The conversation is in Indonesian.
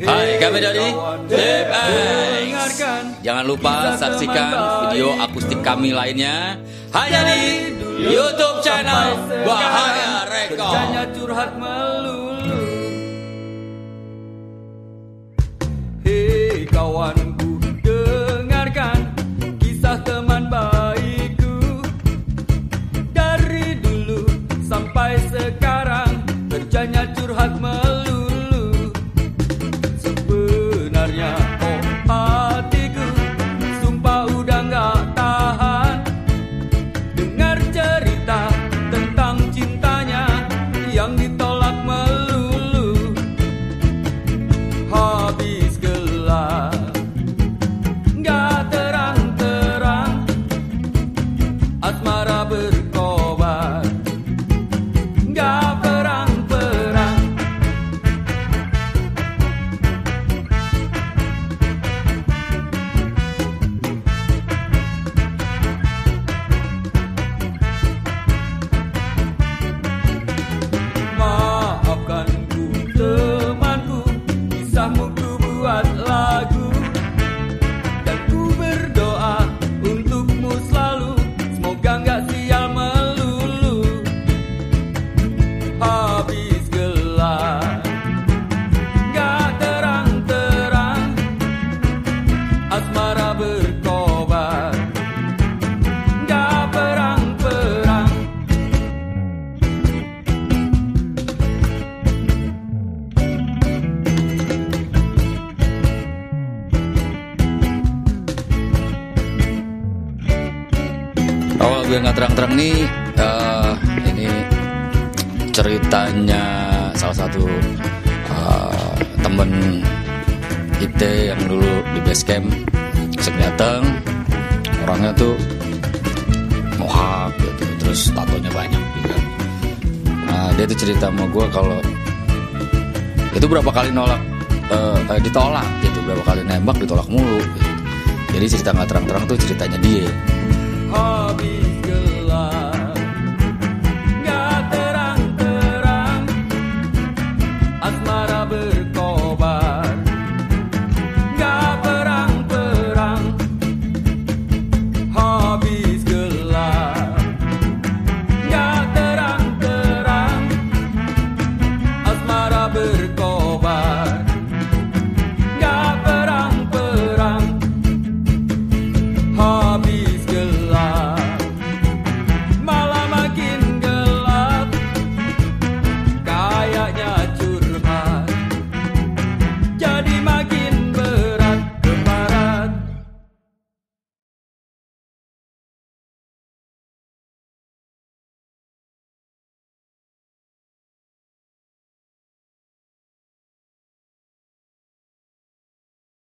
Hey, kami dari Deep X. Jangan lupa saksikan video akustik kami lainnya hanya di YouTube channel Bahaya Record. Kerjanya curhat melulu Hei kawanku Awal biar nggak terang-terang nih, eh, ini ceritanya salah satu eh, temen kita yang dulu di base camp dateng. Orangnya tuh mohak gitu terus tatonya banyak juga. Nah dia tuh cerita sama gue kalau itu berapa kali nolak eh, ditolak gitu berapa kali nembak ditolak mulu gitu. jadi cerita nggak terang-terang tuh ceritanya dia hobby.